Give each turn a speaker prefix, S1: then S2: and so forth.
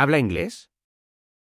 S1: ¿Habla inglés?